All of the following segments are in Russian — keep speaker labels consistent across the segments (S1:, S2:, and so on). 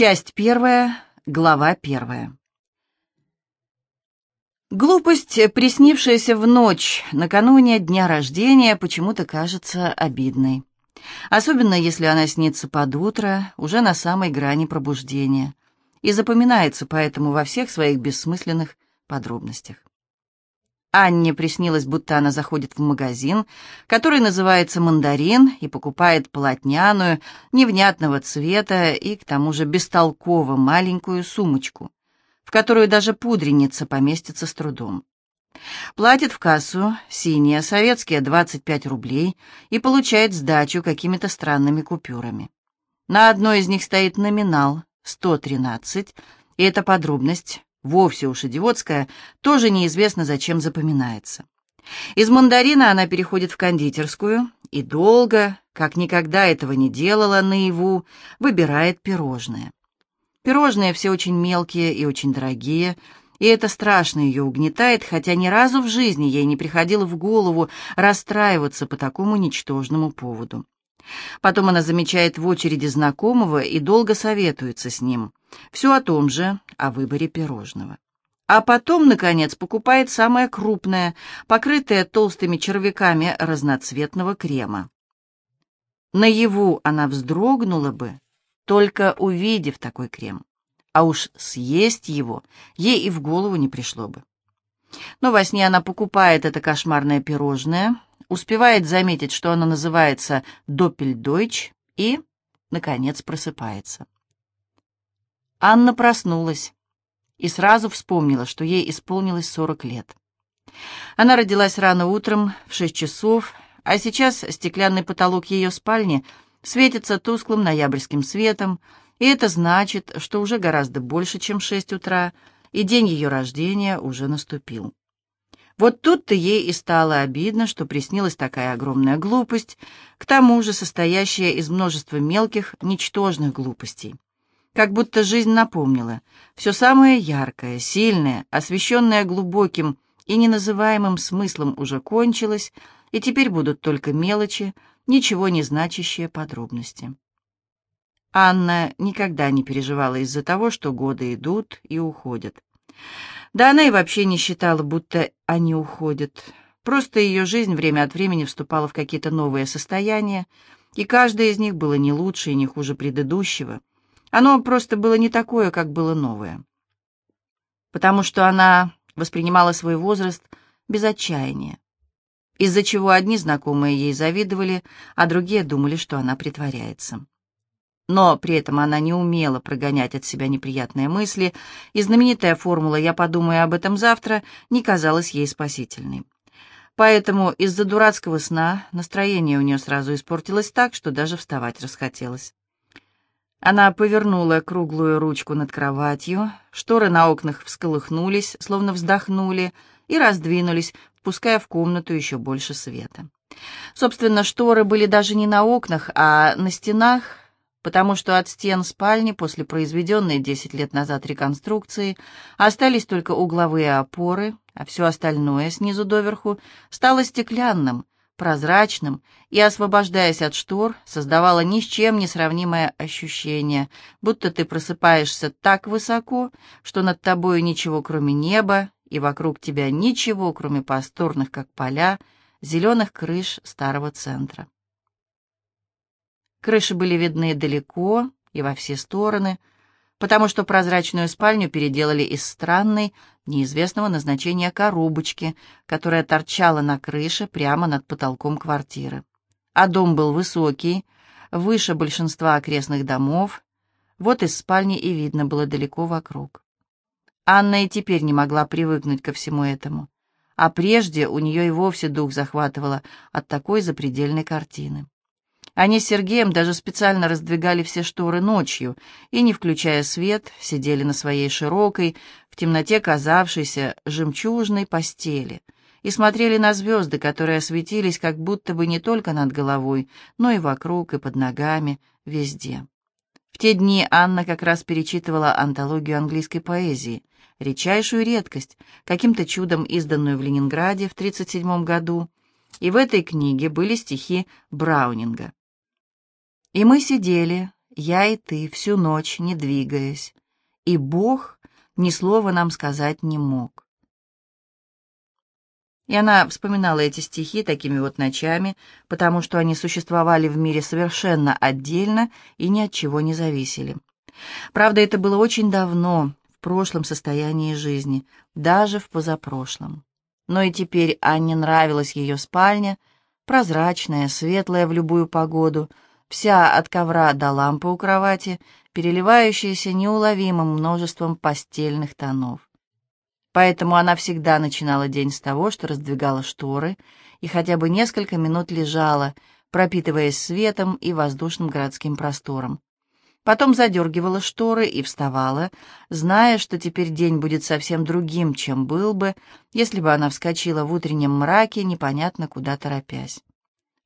S1: Часть первая, глава первая. Глупость, приснившаяся в ночь накануне дня рождения, почему-то кажется обидной. Особенно, если она снится под утро, уже на самой грани пробуждения, и запоминается поэтому во всех своих бессмысленных подробностях. Анне приснилось, будто она заходит в магазин, который называется «Мандарин», и покупает полотняную, невнятного цвета и, к тому же, бестолково маленькую сумочку, в которую даже пудреница поместится с трудом. Платит в кассу синие советские 25 рублей и получает сдачу какими-то странными купюрами. На одной из них стоит номинал 113, и эта подробность вовсе уж идиотская, тоже неизвестно зачем запоминается. Из мандарина она переходит в кондитерскую и долго, как никогда этого не делала наяву, выбирает пирожные. Пирожные все очень мелкие и очень дорогие, и это страшно ее угнетает, хотя ни разу в жизни ей не приходило в голову расстраиваться по такому ничтожному поводу. Потом она замечает в очереди знакомого и долго советуется с ним. Все о том же, о выборе пирожного. А потом, наконец, покупает самое крупное, покрытое толстыми червяками разноцветного крема. Наяву она вздрогнула бы, только увидев такой крем. А уж съесть его ей и в голову не пришло бы. Но во сне она покупает это кошмарное пирожное, успевает заметить, что оно называется «Доппельдойч» и, наконец, просыпается. Анна проснулась и сразу вспомнила, что ей исполнилось 40 лет. Она родилась рано утром, в 6 часов, а сейчас стеклянный потолок ее спальни светится тусклым ноябрьским светом, и это значит, что уже гораздо больше, чем 6 утра, и день ее рождения уже наступил. Вот тут-то ей и стало обидно, что приснилась такая огромная глупость, к тому же состоящая из множества мелких, ничтожных глупостей. Как будто жизнь напомнила. Все самое яркое, сильное, освещенное глубоким и неназываемым смыслом уже кончилось, и теперь будут только мелочи, ничего не значащие подробности. Анна никогда не переживала из-за того, что годы идут и уходят. Да она и вообще не считала, будто они уходят. Просто ее жизнь время от времени вступала в какие-то новые состояния, и каждое из них было не лучше и не хуже предыдущего. Оно просто было не такое, как было новое. Потому что она воспринимала свой возраст без отчаяния, из-за чего одни знакомые ей завидовали, а другие думали, что она притворяется но при этом она не умела прогонять от себя неприятные мысли, и знаменитая формула «я подумаю об этом завтра» не казалась ей спасительной. Поэтому из-за дурацкого сна настроение у нее сразу испортилось так, что даже вставать расхотелось. Она повернула круглую ручку над кроватью, шторы на окнах всколыхнулись, словно вздохнули, и раздвинулись, впуская в комнату еще больше света. Собственно, шторы были даже не на окнах, а на стенах, потому что от стен спальни после произведенной 10 лет назад реконструкции остались только угловые опоры, а все остальное снизу доверху стало стеклянным, прозрачным и, освобождаясь от штор, создавало ни с чем не сравнимое ощущение, будто ты просыпаешься так высоко, что над тобой ничего кроме неба и вокруг тебя ничего, кроме просторных, как поля, зеленых крыш старого центра. Крыши были видны далеко и во все стороны, потому что прозрачную спальню переделали из странной, неизвестного назначения коробочки, которая торчала на крыше прямо над потолком квартиры. А дом был высокий, выше большинства окрестных домов, вот из спальни и видно было далеко вокруг. Анна и теперь не могла привыкнуть ко всему этому, а прежде у нее и вовсе дух захватывало от такой запредельной картины. Они с Сергеем даже специально раздвигали все шторы ночью и, не включая свет, сидели на своей широкой, в темноте казавшейся жемчужной постели и смотрели на звезды, которые светились как будто бы не только над головой, но и вокруг, и под ногами, везде. В те дни Анна как раз перечитывала антологию английской поэзии, редчайшую редкость, каким-то чудом изданную в Ленинграде в 1937 году, и в этой книге были стихи Браунинга. И мы сидели, я и ты, всю ночь, не двигаясь, и Бог ни слова нам сказать не мог. И она вспоминала эти стихи такими вот ночами, потому что они существовали в мире совершенно отдельно и ни от чего не зависели. Правда, это было очень давно, в прошлом состоянии жизни, даже в позапрошлом. Но и теперь Анне нравилась ее спальня, прозрачная, светлая в любую погоду, вся от ковра до лампы у кровати, переливающаяся неуловимым множеством постельных тонов. Поэтому она всегда начинала день с того, что раздвигала шторы и хотя бы несколько минут лежала, пропитываясь светом и воздушным городским простором. Потом задергивала шторы и вставала, зная, что теперь день будет совсем другим, чем был бы, если бы она вскочила в утреннем мраке, непонятно куда торопясь.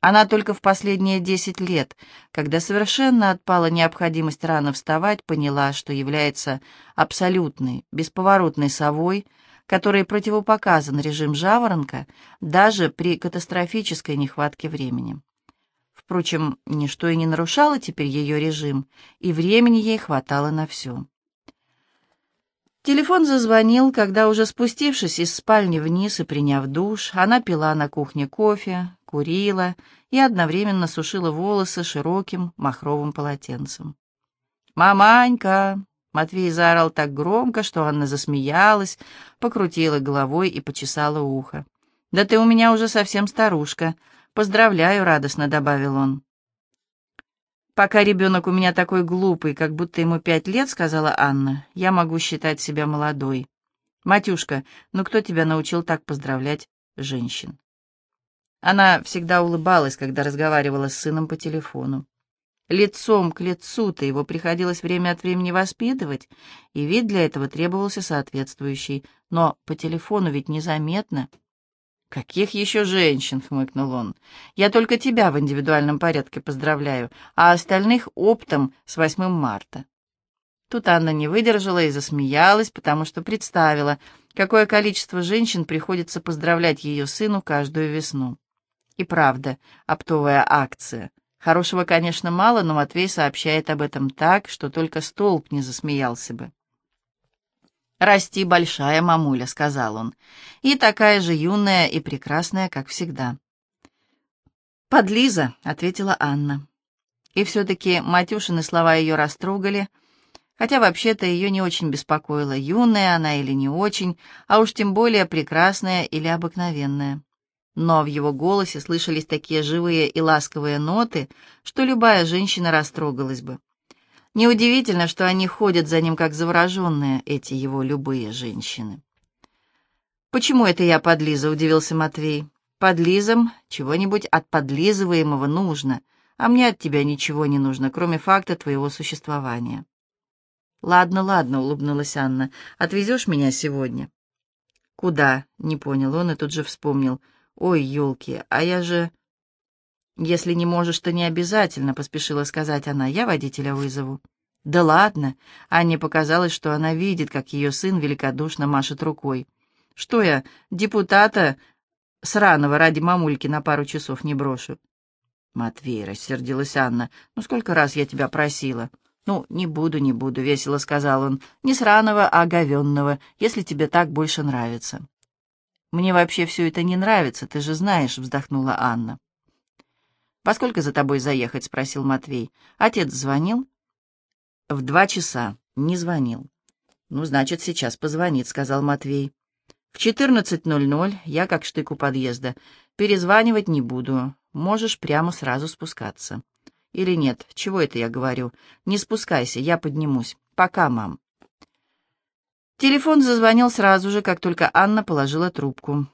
S1: Она только в последние десять лет, когда совершенно отпала необходимость рано вставать, поняла, что является абсолютной, бесповоротной совой, которой противопоказан режим жаворонка даже при катастрофической нехватке времени. Впрочем, ничто и не нарушало теперь ее режим, и времени ей хватало на все. Телефон зазвонил, когда, уже спустившись из спальни вниз и приняв душ, она пила на кухне кофе, курила и одновременно сушила волосы широким махровым полотенцем. «Маманька!» — Матвей заорал так громко, что Анна засмеялась, покрутила головой и почесала ухо. «Да ты у меня уже совсем старушка. «Поздравляю», — радостно добавил он. «Пока ребенок у меня такой глупый, как будто ему пять лет», — сказала Анна, — «я могу считать себя молодой. Матюшка, ну кто тебя научил так поздравлять женщин?» Она всегда улыбалась, когда разговаривала с сыном по телефону. Лицом к лицу-то его приходилось время от времени воспитывать, и вид для этого требовался соответствующий, но по телефону ведь незаметно — «Каких еще женщин?» — хмыкнул он. «Я только тебя в индивидуальном порядке поздравляю, а остальных оптом с 8 марта». Тут Анна не выдержала и засмеялась, потому что представила, какое количество женщин приходится поздравлять ее сыну каждую весну. И правда, оптовая акция. Хорошего, конечно, мало, но Матвей сообщает об этом так, что только столб не засмеялся бы. «Расти большая мамуля», — сказал он, — «и такая же юная и прекрасная, как всегда». «Подлиза», — ответила Анна. И все-таки Матюшины слова ее растрогали, хотя вообще-то ее не очень беспокоило, юная она или не очень, а уж тем более прекрасная или обыкновенная. Но в его голосе слышались такие живые и ласковые ноты, что любая женщина растрогалась бы. Неудивительно, что они ходят за ним как завороженные, эти его любые женщины. «Почему это я подлиза?» — удивился Матвей. «Подлизам чего-нибудь от подлизываемого нужно, а мне от тебя ничего не нужно, кроме факта твоего существования». «Ладно, ладно», — улыбнулась Анна. «Отвезешь меня сегодня?» «Куда?» — не понял он и тут же вспомнил. «Ой, елки, а я же...» «Если не можешь, то не обязательно», — поспешила сказать она. «Я водителя вызову». «Да ладно!» — Анне показалось, что она видит, как ее сын великодушно машет рукой. «Что я, депутата сраного ради мамульки на пару часов не брошу?» «Матвей», — рассердилась Анна, — «ну сколько раз я тебя просила?» «Ну, не буду, не буду», — весело сказал он. «Не сраного, а говенного, если тебе так больше нравится». «Мне вообще все это не нравится, ты же знаешь», — вздохнула Анна. «Поскольку за тобой заехать?» — спросил Матвей. «Отец звонил?» «В два часа. Не звонил». «Ну, значит, сейчас позвонит», — сказал Матвей. «В четырнадцать ноль ноль я как штык у подъезда. Перезванивать не буду. Можешь прямо сразу спускаться». «Или нет? Чего это я говорю? Не спускайся, я поднимусь. Пока, мам». Телефон зазвонил сразу же, как только Анна положила трубку.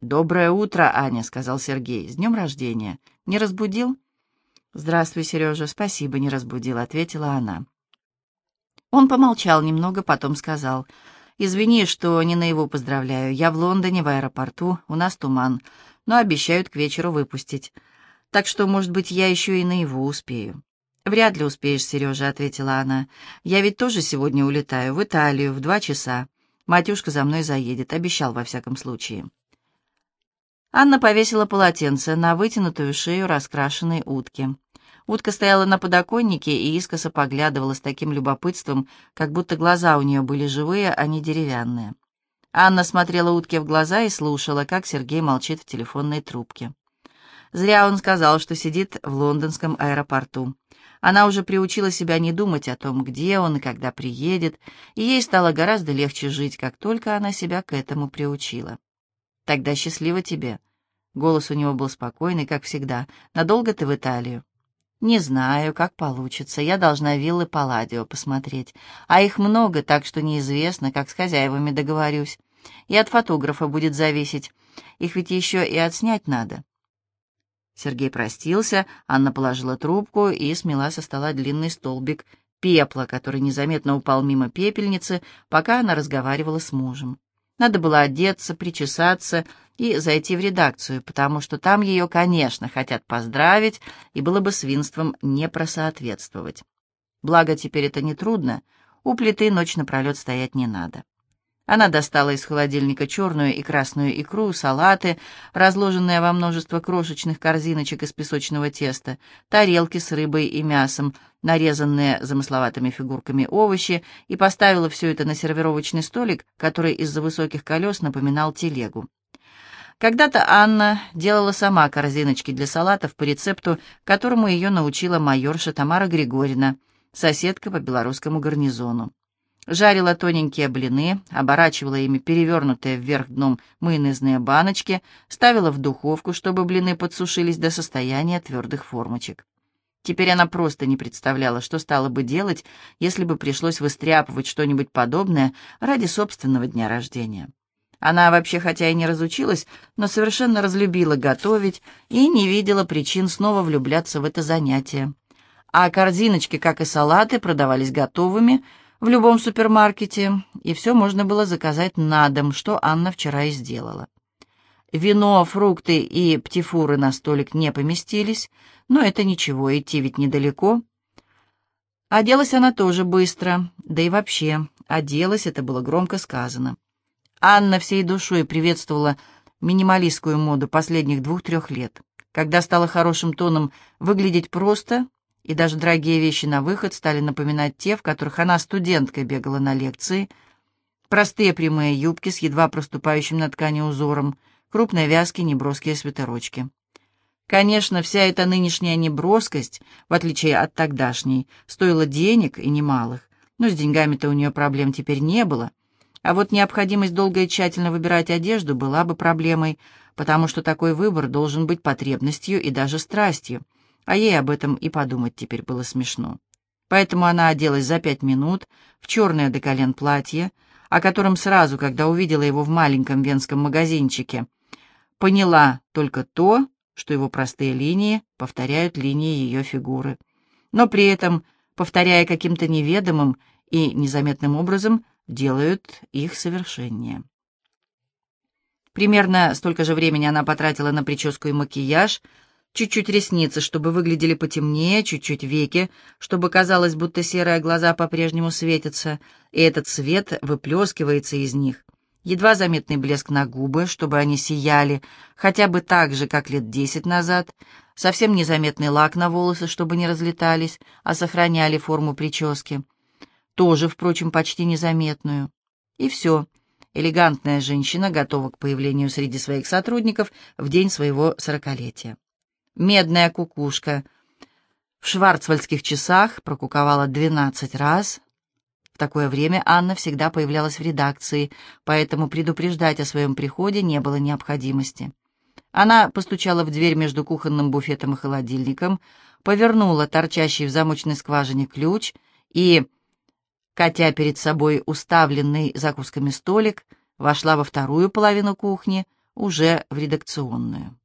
S1: «Доброе утро, Аня», — сказал Сергей. «С днем рождения. Не разбудил?» «Здравствуй, Сережа. Спасибо, не разбудил», — ответила она. Он помолчал немного, потом сказал. «Извини, что не на его поздравляю. Я в Лондоне, в аэропорту. У нас туман. Но обещают к вечеру выпустить. Так что, может быть, я еще и на его успею». «Вряд ли успеешь, Сережа», — ответила она. «Я ведь тоже сегодня улетаю в Италию в два часа. Матюшка за мной заедет, обещал во всяком случае». Анна повесила полотенце на вытянутую шею раскрашенной утки. Утка стояла на подоконнике и искоса поглядывала с таким любопытством, как будто глаза у нее были живые, а не деревянные. Анна смотрела утке в глаза и слушала, как Сергей молчит в телефонной трубке. Зря он сказал, что сидит в лондонском аэропорту. Она уже приучила себя не думать о том, где он и когда приедет, и ей стало гораздо легче жить, как только она себя к этому приучила. «Тогда счастливо тебе». Голос у него был спокойный, как всегда. «Надолго ты в Италию?» «Не знаю, как получится. Я должна виллы Палладио посмотреть. А их много, так что неизвестно, как с хозяевами договорюсь. И от фотографа будет зависеть. Их ведь еще и отснять надо». Сергей простился, Анна положила трубку и смела со стола длинный столбик пепла, который незаметно упал мимо пепельницы, пока она разговаривала с мужем. Надо было одеться, причесаться и зайти в редакцию, потому что там ее, конечно, хотят поздравить, и было бы свинством не просоответствовать. Благо, теперь это нетрудно, у плиты ночь напролет стоять не надо. Она достала из холодильника черную и красную икру, салаты, разложенные во множество крошечных корзиночек из песочного теста, тарелки с рыбой и мясом, нарезанные замысловатыми фигурками овощи, и поставила все это на сервировочный столик, который из-за высоких колес напоминал телегу. Когда-то Анна делала сама корзиночки для салатов по рецепту, которому ее научила майорша Тамара Григорьевна, соседка по белорусскому гарнизону жарила тоненькие блины, оборачивала ими перевернутые вверх дном майонезные баночки, ставила в духовку, чтобы блины подсушились до состояния твердых формочек. Теперь она просто не представляла, что стала бы делать, если бы пришлось выстряпывать что-нибудь подобное ради собственного дня рождения. Она вообще хотя и не разучилась, но совершенно разлюбила готовить и не видела причин снова влюбляться в это занятие. А корзиночки, как и салаты, продавались готовыми — в любом супермаркете, и все можно было заказать на дом, что Анна вчера и сделала. Вино, фрукты и птифуры на столик не поместились, но это ничего, идти ведь недалеко. Оделась она тоже быстро, да и вообще, оделась, это было громко сказано. Анна всей душой приветствовала минималистскую моду последних двух-трех лет. Когда стало хорошим тоном выглядеть просто, и даже дорогие вещи на выход стали напоминать те, в которых она студенткой бегала на лекции. Простые прямые юбки с едва проступающим на ткани узором, крупные вязки, неброские свитерочки. Конечно, вся эта нынешняя неброскость, в отличие от тогдашней, стоила денег и немалых, но с деньгами-то у нее проблем теперь не было. А вот необходимость долго и тщательно выбирать одежду была бы проблемой, потому что такой выбор должен быть потребностью и даже страстью — а ей об этом и подумать теперь было смешно. Поэтому она оделась за пять минут в черное до колен платье, о котором сразу, когда увидела его в маленьком венском магазинчике, поняла только то, что его простые линии повторяют линии ее фигуры, но при этом, повторяя каким-то неведомым и незаметным образом, делают их совершеннее. Примерно столько же времени она потратила на прическу и макияж, Чуть-чуть ресницы, чтобы выглядели потемнее, чуть-чуть веки, чтобы казалось, будто серые глаза по-прежнему светятся, и этот свет выплескивается из них. Едва заметный блеск на губы, чтобы они сияли, хотя бы так же, как лет десять назад. Совсем незаметный лак на волосы, чтобы не разлетались, а сохраняли форму прически. Тоже, впрочем, почти незаметную. И все. Элегантная женщина готова к появлению среди своих сотрудников в день своего сорокалетия медная кукушка. В шварцвальдских часах прокуковала двенадцать раз. В такое время Анна всегда появлялась в редакции, поэтому предупреждать о своем приходе не было необходимости. Она постучала в дверь между кухонным буфетом и холодильником, повернула торчащий в замочной скважине ключ и, катя перед собой уставленный закусками столик, вошла во вторую половину кухни, уже в редакционную.